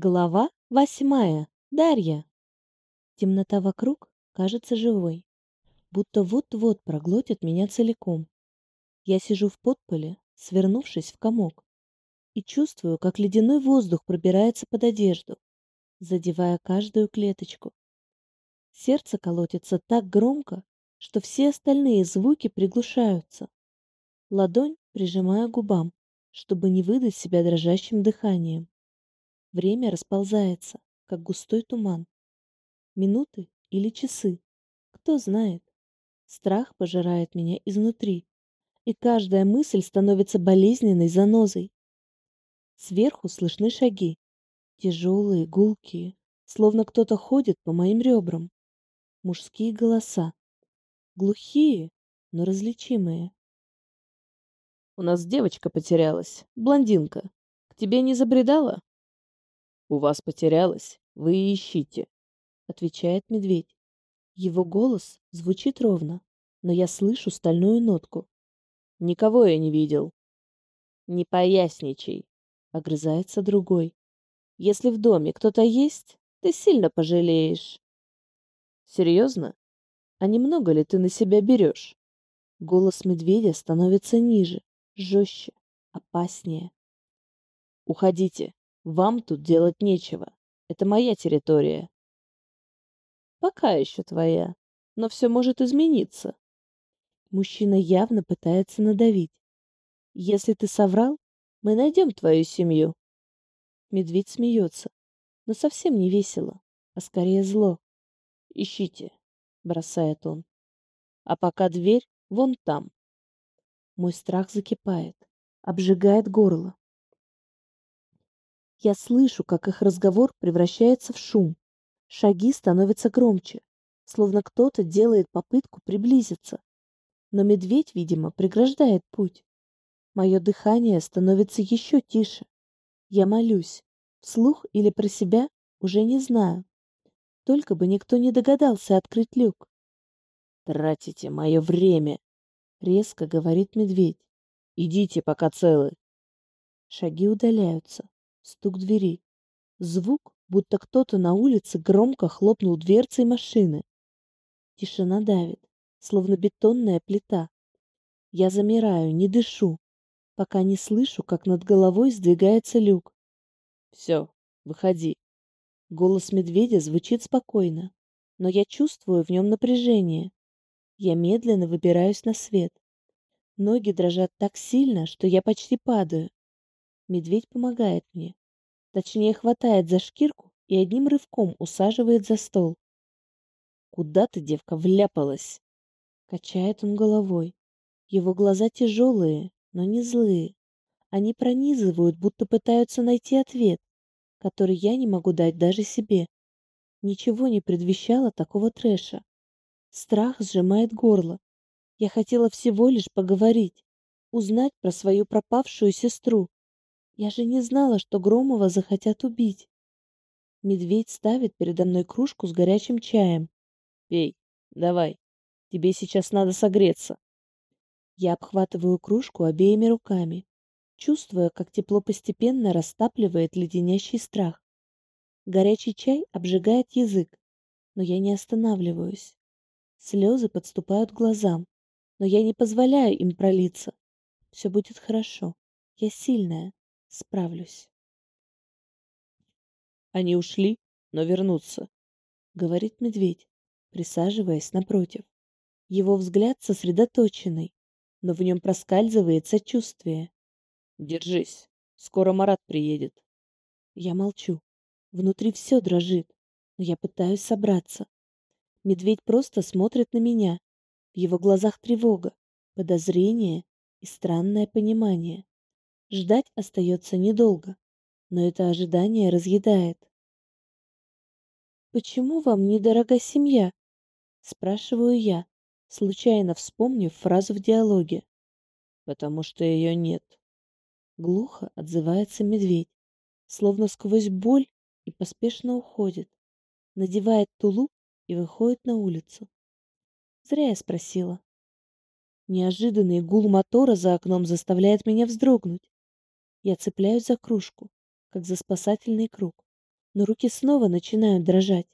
Глава восьмая. Дарья. Темнота вокруг кажется живой, будто вот-вот проглотит меня целиком. Я сижу в подполе, свернувшись в комок, и чувствую, как ледяной воздух пробирается под одежду, задевая каждую клеточку. Сердце колотится так громко, что все остальные звуки приглушаются. Ладонь прижимаю к губам, чтобы не выдать себя дрожащим дыханием. Время расползается, как густой туман. Минуты или часы, кто знает. Страх пожирает меня изнутри, и каждая мысль становится болезненной занозой. Сверху слышны шаги, тяжелые, гулкие, словно кто-то ходит по моим ребрам. Мужские голоса, глухие, но различимые. У нас девочка потерялась, блондинка. К тебе не забредала? У вас потерялась, вы ищите, отвечает медведь. Его голос звучит ровно, но я слышу стальную нотку. Никого я не видел. Не поясничай, огрызается другой. Если в доме кто-то есть, ты сильно пожалеешь. Серьезно? А немного ли ты на себя берешь? Голос медведя становится ниже жестче, опаснее. Уходите. Вам тут делать нечего. Это моя территория. Пока еще твоя, но все может измениться. Мужчина явно пытается надавить. Если ты соврал, мы найдем твою семью. Медведь смеется, но совсем не весело, а скорее зло. Ищите, бросает он. А пока дверь вон там. Мой страх закипает, обжигает горло. Я слышу, как их разговор превращается в шум. Шаги становятся громче, словно кто-то делает попытку приблизиться. Но медведь, видимо, преграждает путь. Мое дыхание становится еще тише. Я молюсь, вслух или про себя, уже не знаю. Только бы никто не догадался открыть люк. «Тратите мое время!» резко говорит медведь. Идите, пока целы. Шаги удаляются. Стук двери. Звук, будто кто-то на улице громко хлопнул дверцей машины. Тишина давит, словно бетонная плита. Я замираю, не дышу, пока не слышу, как над головой сдвигается люк. Все, выходи. Голос медведя звучит спокойно, но я чувствую в нем напряжение. Я медленно выбираюсь на свет. Ноги дрожат так сильно, что я почти падаю. Медведь помогает мне. Точнее, хватает за шкирку и одним рывком усаживает за стол. «Куда ты, девка, вляпалась?» Качает он головой. Его глаза тяжелые, но не злые. Они пронизывают, будто пытаются найти ответ, который я не могу дать даже себе. Ничего не предвещало такого трэша. Страх сжимает горло. Я хотела всего лишь поговорить, узнать про свою пропавшую сестру. Я же не знала, что Громова захотят убить. Медведь ставит передо мной кружку с горячим чаем. «Пей, давай, тебе сейчас надо согреться». Я обхватываю кружку обеими руками, чувствуя, как тепло постепенно растапливает леденящий страх. Горячий чай обжигает язык, но я не останавливаюсь. Слезы подступают к глазам, но я не позволяю им пролиться. Все будет хорошо. Я сильная. Справлюсь. Они ушли, но вернутся, говорит медведь, присаживаясь напротив. Его взгляд сосредоточенный, но в нем проскальзывает сочувствие. Держись, скоро Марат приедет. Я молчу. Внутри все дрожит, но я пытаюсь собраться. Медведь просто смотрит на меня. В его глазах тревога, подозрение и странное понимание. Ждать остается недолго, но это ожидание разъедает. «Почему вам недорога семья?» — спрашиваю я, случайно вспомнив фразу в диалоге. «Потому что ее нет». Глухо отзывается медведь, словно сквозь боль и поспешно уходит. Надевает тулуп и выходит на улицу. Зря я спросила. Неожиданный гул мотора за окном заставляет меня вздрогнуть. Я цепляюсь за кружку, как за спасательный круг. но руки снова начинают дрожать.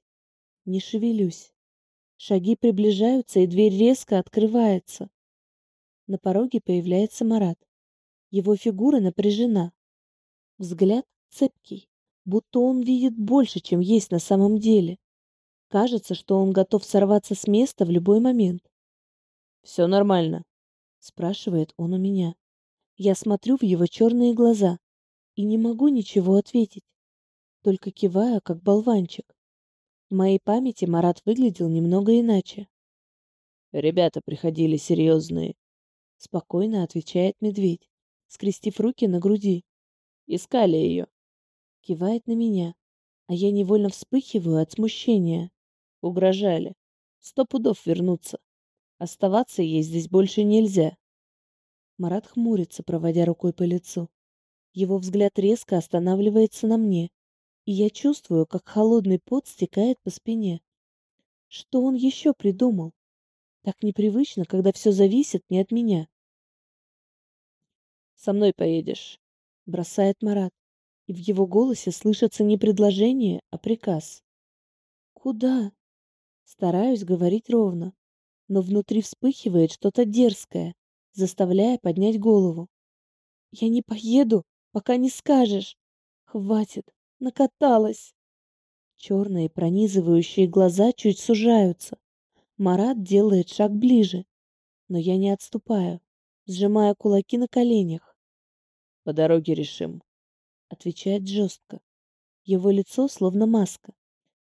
Не шевелюсь. Шаги приближаются, и дверь резко открывается. На пороге появляется Марат. Его фигура напряжена. Взгляд цепкий, будто он видит больше, чем есть на самом деле. Кажется, что он готов сорваться с места в любой момент. «Все нормально?» — спрашивает он у меня. Я смотрю в его черные глаза и не могу ничего ответить, только киваю, как болванчик. В моей памяти Марат выглядел немного иначе. «Ребята приходили серьезные», — спокойно отвечает медведь, скрестив руки на груди. «Искали ее». Кивает на меня, а я невольно вспыхиваю от смущения. Угрожали. Сто пудов вернуться. Оставаться ей здесь больше нельзя. Марат хмурится, проводя рукой по лицу. Его взгляд резко останавливается на мне, и я чувствую, как холодный пот стекает по спине. Что он еще придумал? Так непривычно, когда все зависит не от меня. «Со мной поедешь», — бросает Марат, и в его голосе слышится не предложение, а приказ. «Куда?» Стараюсь говорить ровно, но внутри вспыхивает что-то дерзкое, заставляя поднять голову. «Я не поеду, пока не скажешь. Хватит, накаталась. Черные пронизывающие глаза чуть сужаются. Марат делает шаг ближе, но я не отступаю, сжимая кулаки на коленях. «По дороге решим», — отвечает жестко. Его лицо словно маска,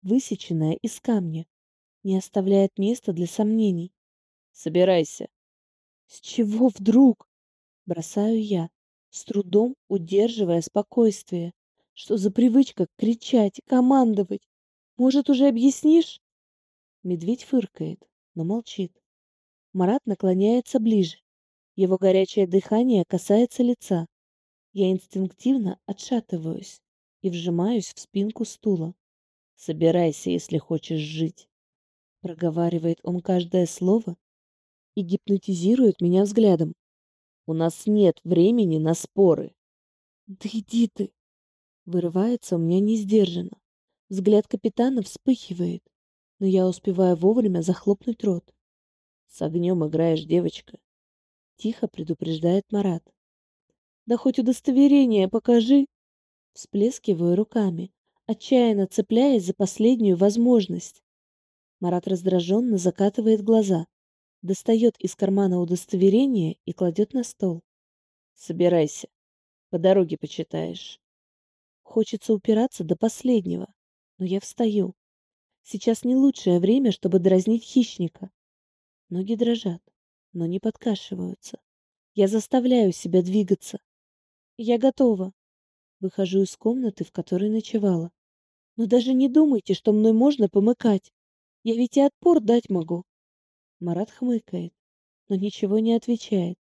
высеченная из камня, не оставляет места для сомнений. «Собирайся». «С чего вдруг?» — бросаю я, с трудом удерживая спокойствие. Что за привычка кричать, командовать? Может, уже объяснишь? Медведь фыркает, но молчит. Марат наклоняется ближе. Его горячее дыхание касается лица. Я инстинктивно отшатываюсь и вжимаюсь в спинку стула. «Собирайся, если хочешь жить», — проговаривает он каждое слово и гипнотизирует меня взглядом. «У нас нет времени на споры». «Да иди ты!» Вырывается у меня несдержанно. Взгляд капитана вспыхивает, но я успеваю вовремя захлопнуть рот. «С огнем играешь, девочка», — тихо предупреждает Марат. «Да хоть удостоверение покажи!» Всплескиваю руками, отчаянно цепляясь за последнюю возможность. Марат раздраженно закатывает глаза, достает из кармана удостоверение и кладет на стол. «Собирайся, по дороге почитаешь». Хочется упираться до последнего, но я встаю. Сейчас не лучшее время, чтобы дразнить хищника. Ноги дрожат, но не подкашиваются. Я заставляю себя двигаться. Я готова. Выхожу из комнаты, в которой ночевала. Но даже не думайте, что мной можно помыкать. Я ведь и отпор дать могу. Марат хмыкает, но ничего не отвечает.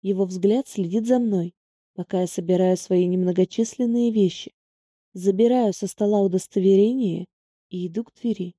Его взгляд следит за мной, пока я собираю свои немногочисленные вещи. Забираю со стола удостоверение и иду к двери.